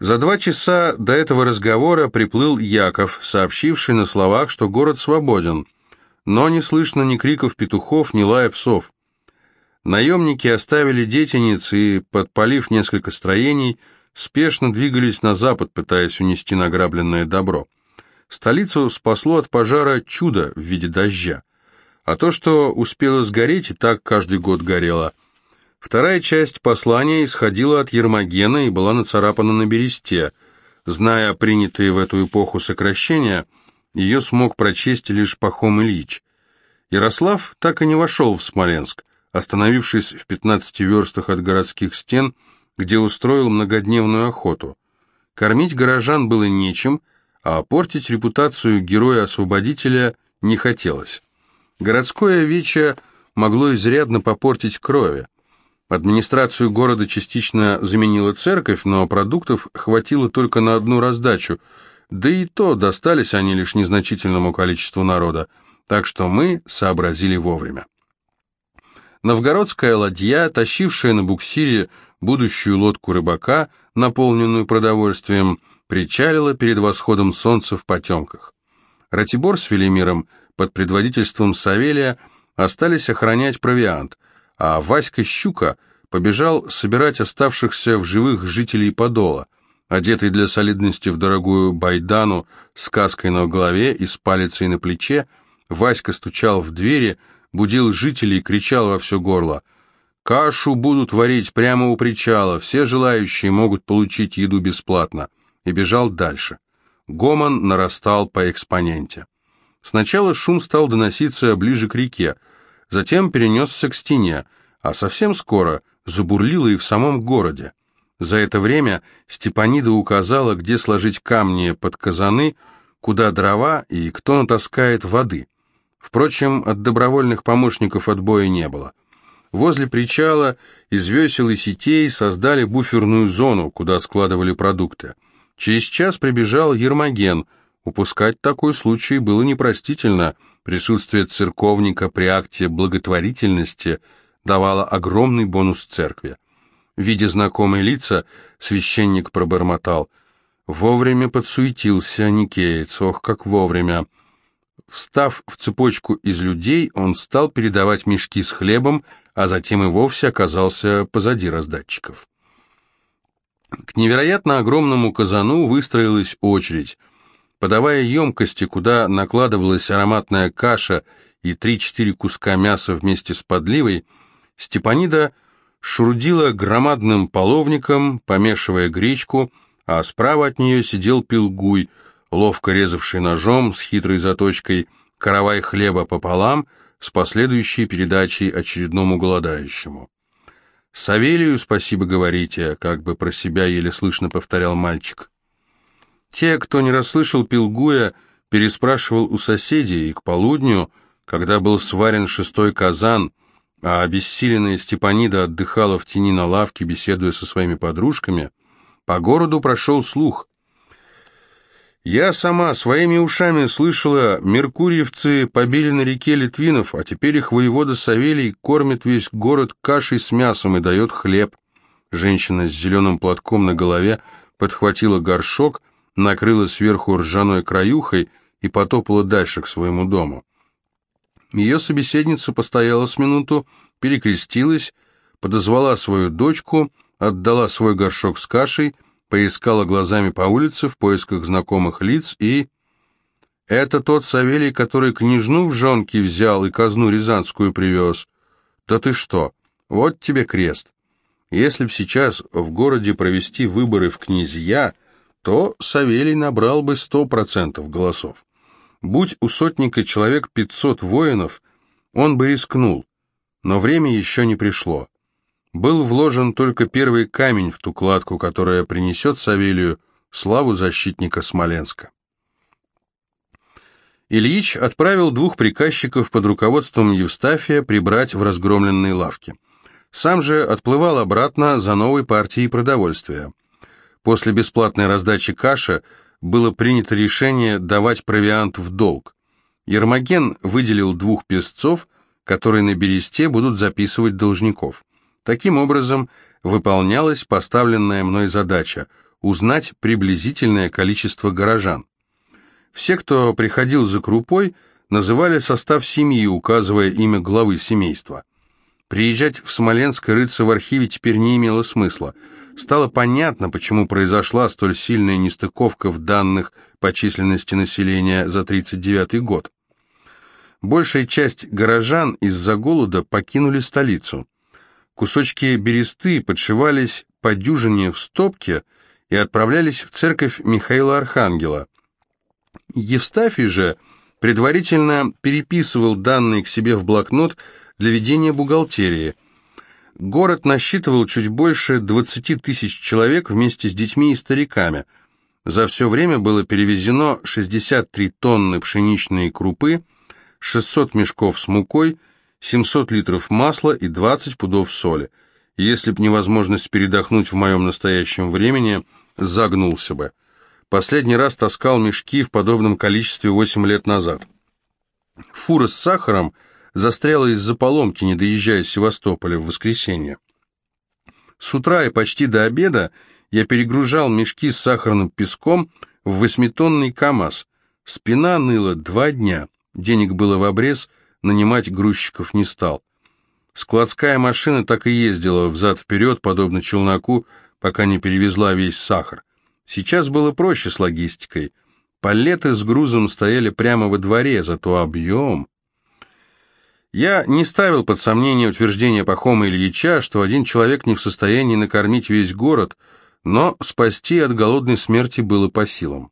За два часа до этого разговора приплыл Яков, сообщивший на словах, что город свободен, но не слышно ни криков петухов, ни лая псов. Наемники оставили детениц и, подпалив несколько строений, спешно двигались на запад, пытаясь унести награбленное добро. Столицу спасло от пожара чудо в виде дождя. А то, что успело сгореть, и так каждый год горело – Вторая часть послания исходила от Ермогена и была нацарапана на бересте. Зная принятые в эту эпоху сокращения, ее смог прочесть лишь Пахом Ильич. Ярослав так и не вошел в Смоленск, остановившись в 15 верстах от городских стен, где устроил многодневную охоту. Кормить горожан было нечем, а портить репутацию героя-освободителя не хотелось. Городское вече могло изрядно попортить крови. Администрацию города частично заменила церковь, но продуктов хватило только на одну раздачу, да и то достались они лишь незначительному количеству народа, так что мы сообразили вовремя. Новгородская ладья, тащившая на буксире будущую лодку рыбака, наполненную продовольствием, причалила перед восходом солнца в потемках. Ратибор с Велимиром под предводительством Савелия остались охранять провиант – а Васька Щука побежал собирать оставшихся в живых жителей Подола, одетый для солидности в дорогую байдану с каской на голове и с палицей на плече, Васька стучал в двери, будил жителей и кричал во все горло. «Кашу будут варить прямо у причала, все желающие могут получить еду бесплатно», и бежал дальше. Гомон нарастал по экспоненте. Сначала шум стал доноситься ближе к реке, затем перенесся к стене, а совсем скоро забурлило и в самом городе. За это время Степанида указала, где сложить камни под казаны, куда дрова и кто натаскает воды. Впрочем, от добровольных помощников отбоя не было. Возле причала из весел и сетей создали буферную зону, куда складывали продукты. Через час прибежал Ермоген. Упускать такой случай было непростительно – Присутствие церковника при акте благотворительности давало огромный бонус церкви. Видя знакомые лица, священник пробормотал. Вовремя подсуетился Никеец, ох, как вовремя. Встав в цепочку из людей, он стал передавать мешки с хлебом, а затем и вовсе оказался позади раздатчиков. К невероятно огромному казану выстроилась очередь – Подавая емкости, куда накладывалась ароматная каша и три-четыре куска мяса вместе с подливой, Степанида шурудила громадным половником, помешивая гречку, а справа от нее сидел пилгуй, ловко резавший ножом с хитрой заточкой каравай хлеба пополам с последующей передачей очередному голодающему. «Савелию спасибо говорите», — как бы про себя еле слышно повторял мальчик. Те, кто не расслышал Пилгуя, переспрашивал у соседей, и к полудню, когда был сварен шестой казан, а обессиленная Степанида отдыхала в тени на лавке, беседуя со своими подружками, по городу прошел слух. Я сама своими ушами слышала, меркурьевцы побили на реке Литвинов, а теперь их воевода Савелий кормит весь город кашей с мясом и дает хлеб. Женщина с зеленым платком на голове подхватила горшок, накрыла сверху ржаной краюхой и потопала дальше к своему дому. Ее собеседница постояла с минуту, перекрестилась, подозвала свою дочку, отдала свой горшок с кашей, поискала глазами по улице в поисках знакомых лиц и... «Это тот Савелий, который княжну в жонки взял и казну рязанскую привез. Да ты что, вот тебе крест. Если б сейчас в городе провести выборы в князья, то Савелий набрал бы сто процентов голосов. Будь у сотника человек пятьсот воинов, он бы рискнул, но время еще не пришло. Был вложен только первый камень в ту кладку, которая принесет Савелию славу защитника Смоленска. Ильич отправил двух приказчиков под руководством Евстафия прибрать в разгромленные лавки. Сам же отплывал обратно за новой партией продовольствия. После бесплатной раздачи каши было принято решение давать провиант в долг. Ермоген выделил двух песцов, которые на бересте будут записывать должников. Таким образом, выполнялась поставленная мной задача узнать приблизительное количество горожан. Все, кто приходил за крупой, называли состав семьи, указывая имя главы семейства. Приезжать в Смоленск и рыться в архиве теперь не имело смысла. Стало понятно, почему произошла столь сильная нестыковка в данных по численности населения за 1939 год. Большая часть горожан из-за голода покинули столицу. Кусочки бересты подшивались по дюжине в стопке и отправлялись в церковь Михаила Архангела. Евстафий же предварительно переписывал данные к себе в блокнот для ведения бухгалтерии. Город насчитывал чуть больше 20 тысяч человек вместе с детьми и стариками. За все время было перевезено 63 тонны пшеничной крупы, 600 мешков с мукой, 700 литров масла и 20 пудов соли. Если б невозможность передохнуть в моем настоящем времени, загнулся бы. Последний раз таскал мешки в подобном количестве 8 лет назад. Фура с сахаром застряла из-за поломки, не доезжая Севастополя в воскресенье. С утра и почти до обеда я перегружал мешки с сахарным песком в восьмитонный КАМАЗ. Спина ныла два дня. Денег было в обрез, нанимать грузчиков не стал. Складская машина так и ездила взад-вперед, подобно челноку, пока не перевезла весь сахар. Сейчас было проще с логистикой. Палеты с грузом стояли прямо во дворе, зато объем... Я не ставил под сомнение утверждение Пахома Ильича, что один человек не в состоянии накормить весь город, но спасти от голодной смерти было по силам.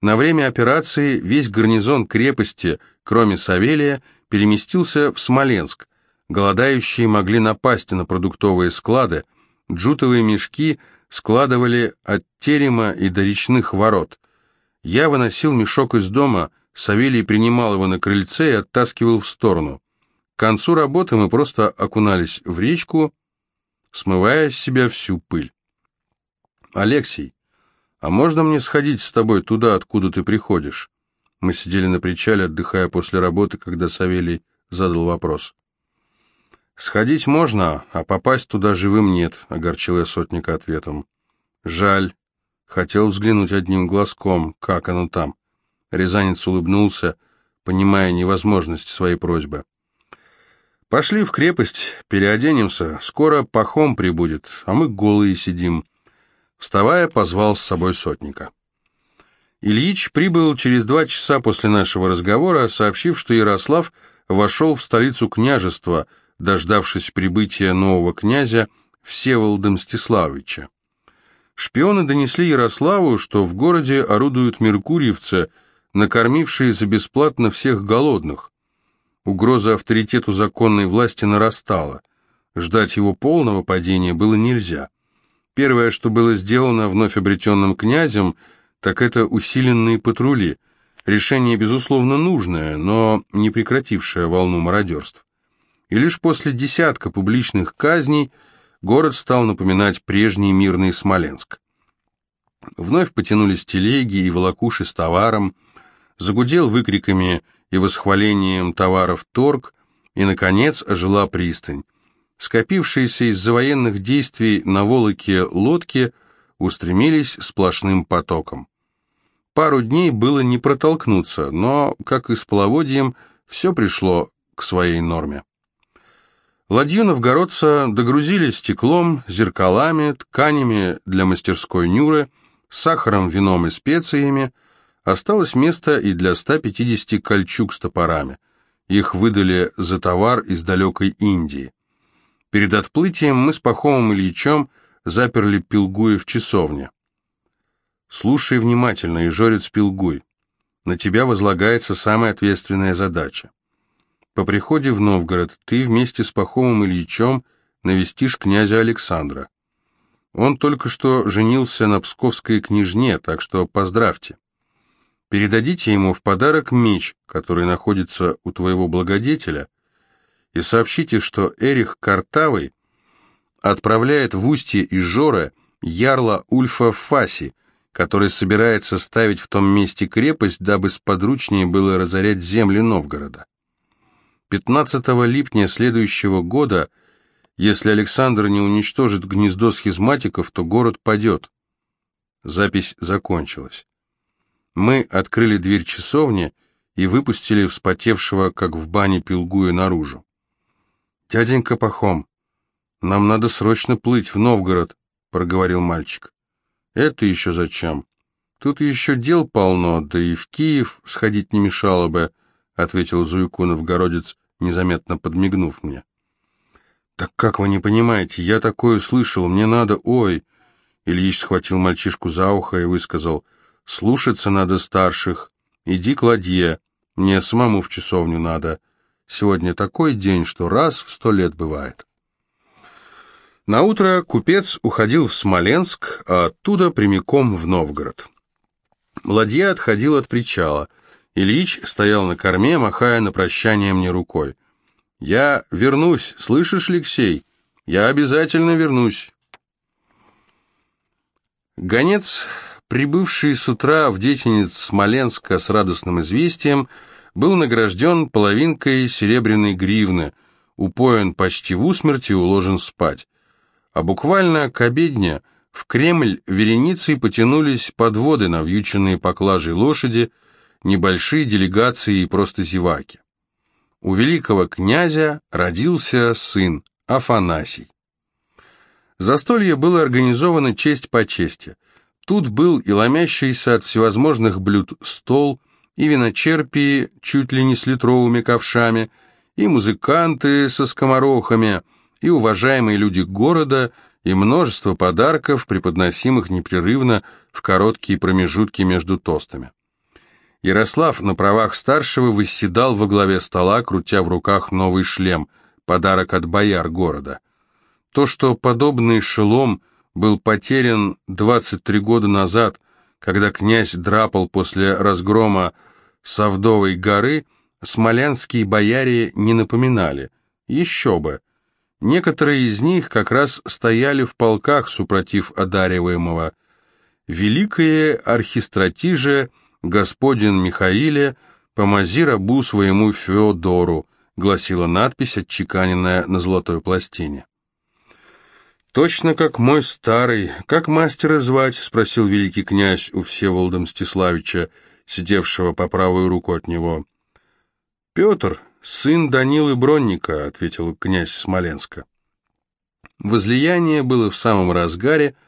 На время операции весь гарнизон крепости, кроме Савелия, переместился в Смоленск. Голодающие могли напасть на продуктовые склады, джутовые мешки складывали от терема и до речных ворот. Я выносил мешок из дома, Савелий принимал его на крыльце и оттаскивал в сторону. К концу работы мы просто окунались в речку, смывая с себя всю пыль. «Алексей, «А можно мне сходить с тобой туда, откуда ты приходишь?» Мы сидели на причале, отдыхая после работы, когда Савелий задал вопрос. «Сходить можно, а попасть туда живым нет», — огорчил я сотника ответом. «Жаль. Хотел взглянуть одним глазком, как оно там». Рязанец улыбнулся, понимая невозможность своей просьбы. «Пошли в крепость, переоденемся, скоро пахом прибудет, а мы голые сидим». Вставая, позвал с собой сотника. Ильич прибыл через два часа после нашего разговора, сообщив, что Ярослав вошел в столицу княжества, дождавшись прибытия нового князя Всеволода Мстиславовича. Шпионы донесли Ярославу, что в городе орудуют меркурьевцы, накормившие за бесплатно всех голодных. Угроза авторитету законной власти нарастала. Ждать его полного падения было нельзя. Первое, что было сделано вновь обретенным князем, так это усиленные патрули. Решение, безусловно, нужное, но не прекратившее волну мародерств. И лишь после десятка публичных казней город стал напоминать прежний мирный Смоленск. Вновь потянулись телеги и волокуши с товаром, загудел выкриками и восхвалением товаров торг, и, наконец, ожила пристань. Скопившиеся из-за военных действий на Волоке лодки устремились сплошным потоком. Пару дней было не протолкнуться, но, как и с половодьем, все пришло к своей норме. Ладью новгородца догрузили стеклом, зеркалами, тканями для мастерской Нюры, сахаром, вином и специями. Осталось место и для 150 кольчуг с топорами. Их выдали за товар из далекой Индии. Перед отплытием мы с Пахомом Ильичом заперли Пилгуя в часовне. «Слушай внимательно, и жорец Пилгуй. На тебя возлагается самая ответственная задача. По приходе в Новгород ты вместе с Пахомом Ильичом навестишь князя Александра. Он только что женился на псковской княжне, так что поздравьте. Передадите ему в подарок меч, который находится у твоего благодетеля, и сообщите, что Эрих Картавый отправляет в устье Ижора ярла Ульфа Фаси, который собирается ставить в том месте крепость, дабы сподручнее было разорять земли Новгорода. 15 липня следующего года, если Александр не уничтожит гнездо схизматиков, то город падет. Запись закончилась. Мы открыли дверь часовни и выпустили вспотевшего, как в бане пилгуя, наружу. «Дяденька Пахом, нам надо срочно плыть в Новгород», — проговорил мальчик. «Это еще зачем? Тут еще дел полно, да и в Киев сходить не мешало бы», — ответил Зуйку новгородец, незаметно подмигнув мне. «Так как вы не понимаете, я такое слышал, мне надо, ой!» Ильич схватил мальчишку за ухо и высказал, «Слушаться надо старших, иди к ладье, мне самому в часовню надо. Сегодня такой день, что раз в сто лет бывает». Наутро купец уходил в Смоленск, а оттуда прямиком в Новгород. Ладья отходила от причала. Ильич стоял на корме, махая на прощание мне рукой. «Я вернусь, слышишь, Алексей? Я обязательно вернусь». Гонец, прибывший с утра в детинец Смоленска с радостным известием, был награжден половинкой серебряной гривны, упоен почти в усмерть и уложен спать. А буквально к обедне в Кремль вереницей потянулись подводы, навьюченные поклажей лошади, небольшие делегации и просто зеваки у великого князя родился сын Афанасий. Застолье было организовано честь по чести. Тут был и ломящийся от всевозможных блюд стол, и виночерпии чуть ли не с литровыми ковшами, и музыканты со скоморохами, и уважаемые люди города, и множество подарков, преподносимых непрерывно в короткие промежутки между тостами. Ярослав на правах старшего восседал во главе стола, крутя в руках новый шлем, подарок от бояр города. То, что подобный шелом был потерян 23 года назад, когда князь драпал после разгрома Савдовой горы, смолянские бояре не напоминали. Еще бы! Некоторые из них как раз стояли в полках, супротив одариваемого. Великое архистратиже – «Господин Михаиле, помози рабу своему Феодору», гласила надпись, отчеканенная на золотой пластине. «Точно как мой старый. Как мастера звать?» — спросил великий князь у Всеволода Мстиславича, сидевшего по правую руку от него. «Петр, сын Данилы Бронника», — ответил князь Смоленска. Возлияние было в самом разгаре, —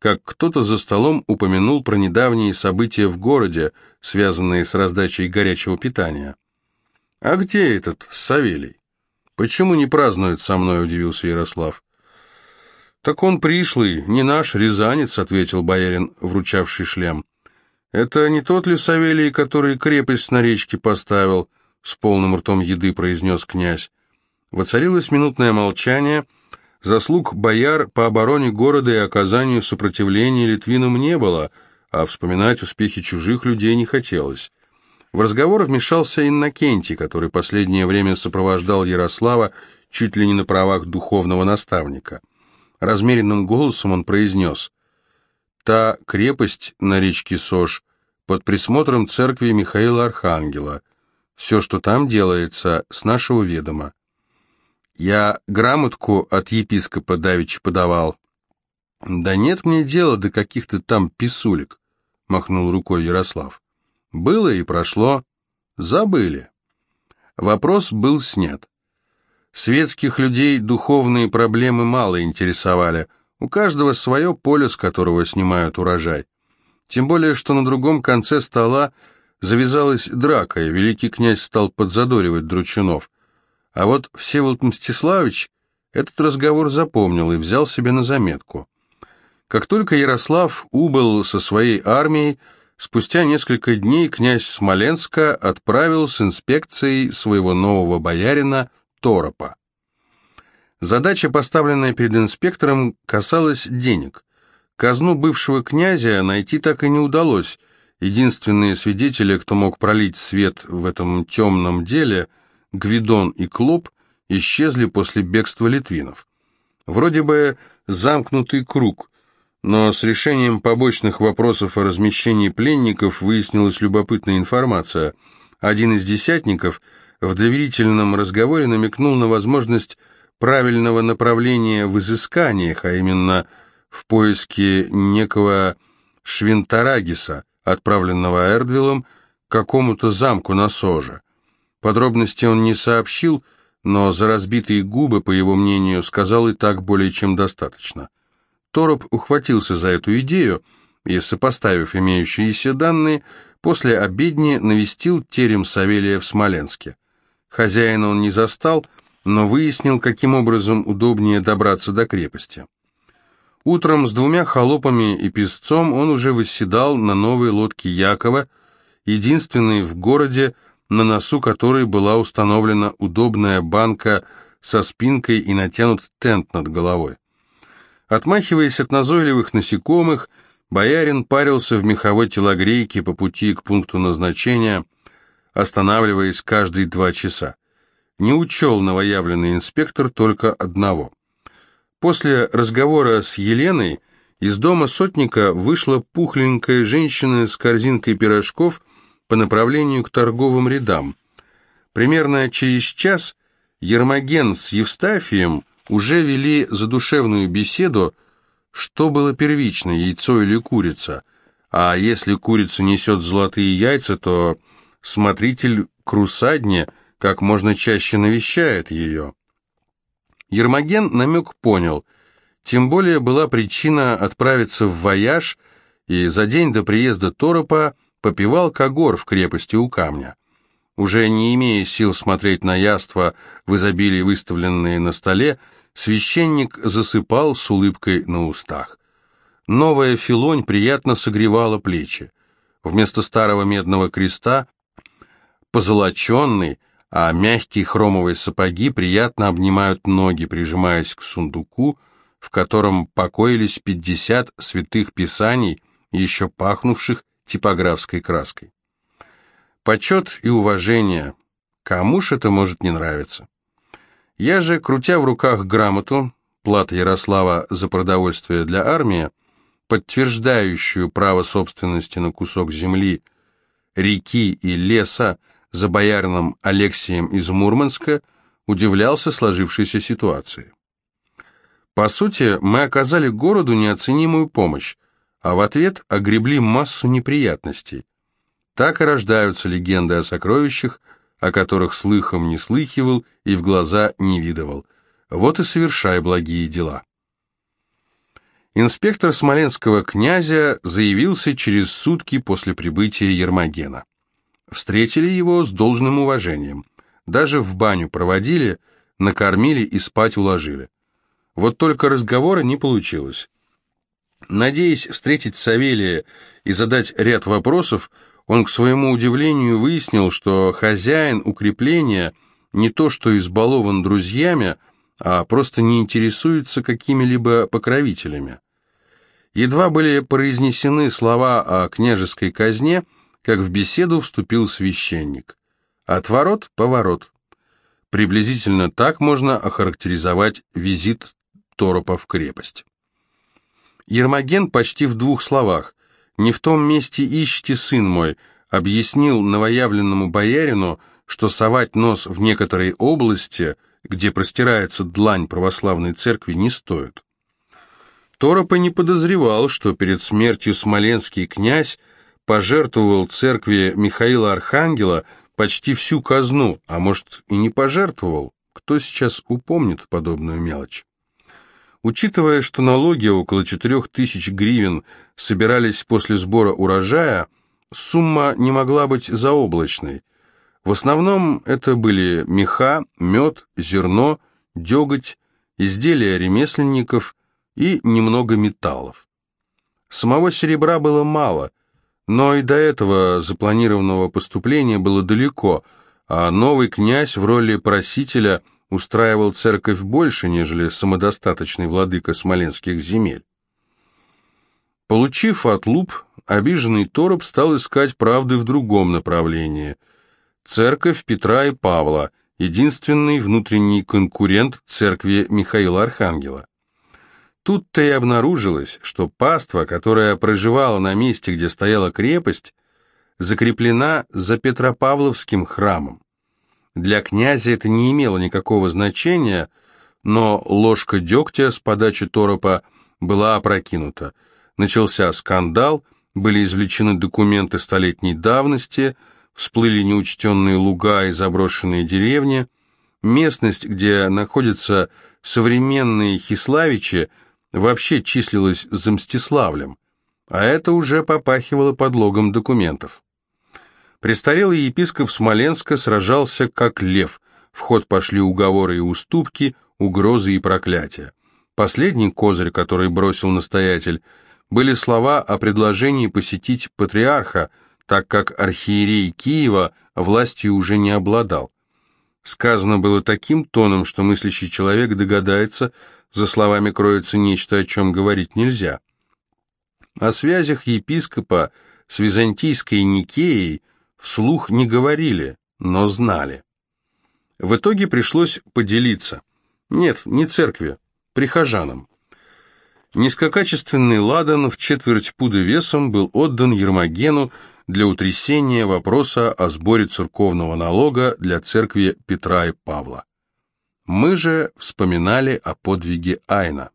как кто-то за столом упомянул про недавние события в городе, связанные с раздачей горячего питания. «А где этот Савелий? Почему не празднует со мной?» – удивился Ярослав. «Так он пришлый, не наш, рязанец», – ответил боярин, вручавший шлем. «Это не тот ли Савелий, который крепость на речке поставил?» – с полным ртом еды произнес князь. Воцарилось минутное молчание – Заслуг бояр по обороне города и оказанию сопротивления Литвинам не было, а вспоминать успехи чужих людей не хотелось. В разговор вмешался Иннокентий, который последнее время сопровождал Ярослава чуть ли не на правах духовного наставника. Размеренным голосом он произнес «Та крепость на речке Сош под присмотром церкви Михаила Архангела. Все, что там делается, с нашего ведома. Я грамотку от епископа Давича подавал. Да нет мне дела до каких-то там писулек, махнул рукой Ярослав. Было и прошло. Забыли. Вопрос был снят. Светских людей духовные проблемы мало интересовали. У каждого свое поле, с которого снимают урожай. Тем более, что на другом конце стола завязалась драка, и великий князь стал подзадоривать Дручунов. А вот Всеволод Мстиславич этот разговор запомнил и взял себе на заметку. Как только Ярослав убыл со своей армией, спустя несколько дней князь Смоленска отправил с инспекцией своего нового боярина Торопа. Задача, поставленная перед инспектором, касалась денег. Казну бывшего князя найти так и не удалось. Единственные свидетели, кто мог пролить свет в этом темном деле – Гвидон и Клоп исчезли после бегства литвинов. Вроде бы замкнутый круг, но с решением побочных вопросов о размещении пленников выяснилась любопытная информация. Один из десятников в доверительном разговоре намекнул на возможность правильного направления в изысканиях, а именно в поиске некого Швинтарагиса, отправленного Эрдвиллом к какому-то замку на Соже. Подробности он не сообщил, но за разбитые губы, по его мнению, сказал и так более чем достаточно. Тороп ухватился за эту идею и, сопоставив имеющиеся данные, после обедни навестил терем Савелия в Смоленске. Хозяина он не застал, но выяснил, каким образом удобнее добраться до крепости. Утром с двумя холопами и песцом он уже восседал на новой лодке Якова, единственной в городе, на носу которой была установлена удобная банка со спинкой и натянут тент над головой. Отмахиваясь от назойливых насекомых, боярин парился в меховой телогрейке по пути к пункту назначения, останавливаясь каждые два часа. Не учел новоявленный инспектор только одного. После разговора с Еленой из дома сотника вышла пухленькая женщина с корзинкой пирожков по направлению к торговым рядам. Примерно через час Ермоген с Евстафием уже вели задушевную беседу, что было первично, яйцо или курица, а если курица несет золотые яйца, то смотритель к русадне как можно чаще навещает ее. Ермоген намек понял, тем более была причина отправиться в вояж, и за день до приезда Торопа попивал когор в крепости у камня. Уже не имея сил смотреть на яства в изобилии выставленные на столе, священник засыпал с улыбкой на устах. Новая филонь приятно согревала плечи. Вместо старого медного креста позолоченный, а мягкие хромовые сапоги приятно обнимают ноги, прижимаясь к сундуку, в котором покоились пятьдесят святых писаний, еще пахнувших типографской краской. Почет и уважение. Кому ж это может не нравиться? Я же, крутя в руках грамоту, плата Ярослава за продовольствие для армии, подтверждающую право собственности на кусок земли, реки и леса за боярином Алексием из Мурманска, удивлялся сложившейся ситуации. По сути, мы оказали городу неоценимую помощь, а в ответ огребли массу неприятностей. Так и рождаются легенды о сокровищах, о которых слыхом не слыхивал и в глаза не видывал. Вот и совершай благие дела. Инспектор смоленского князя заявился через сутки после прибытия Ермогена. Встретили его с должным уважением. Даже в баню проводили, накормили и спать уложили. Вот только разговора не получилось. Надеясь встретить Савелия и задать ряд вопросов, он, к своему удивлению, выяснил, что хозяин укрепления не то что избалован друзьями, а просто не интересуется какими-либо покровителями. Едва были произнесены слова о княжеской казне, как в беседу вступил священник. Отворот, поворот. Приблизительно так можно охарактеризовать визит Торопа в крепость. Ермоген почти в двух словах. «Не в том месте ищите, сын мой», объяснил новоявленному боярину, что совать нос в некоторой области, где простирается длань православной церкви, не стоит. Торопа не подозревал, что перед смертью смоленский князь пожертвовал церкви Михаила Архангела почти всю казну, а может и не пожертвовал. Кто сейчас упомнит подобную мелочь? Учитывая, что налоги около 4000 гривен собирались после сбора урожая, сумма не могла быть заоблачной. В основном это были меха, мед, зерно, деготь, изделия ремесленников и немного металлов. Самого серебра было мало, но и до этого запланированного поступления было далеко, а новый князь в роли просителя – устраивал церковь больше, нежели самодостаточный владыка смоленских земель. Получив отлуп, обиженный Тороп стал искать правды в другом направлении. Церковь Петра и Павла, единственный внутренний конкурент церкви Михаила Архангела. Тут-то и обнаружилось, что паства, которая проживала на месте, где стояла крепость, закреплена за Петропавловским храмом. Для князя это не имело никакого значения, но ложка дегтя с подачи торопа была опрокинута. Начался скандал, были извлечены документы столетней давности, всплыли неучтенные луга и заброшенные деревни. Местность, где находятся современные Хиславичи, вообще числилась за Мстиславлем, а это уже попахивало подлогом документов. Престарелый епископ Смоленска сражался как лев, в ход пошли уговоры и уступки, угрозы и проклятия. Последний козырь, который бросил настоятель, были слова о предложении посетить патриарха, так как архиерей Киева властью уже не обладал. Сказано было таким тоном, что мыслящий человек догадается, за словами кроется нечто, о чем говорить нельзя. О связях епископа с византийской Никеей вслух не говорили, но знали. В итоге пришлось поделиться. Нет, не церкви, прихожанам. Низкокачественный ладан в четверть пуда весом был отдан Ермогену для утрясения вопроса о сборе церковного налога для церкви Петра и Павла. Мы же вспоминали о подвиге Айна.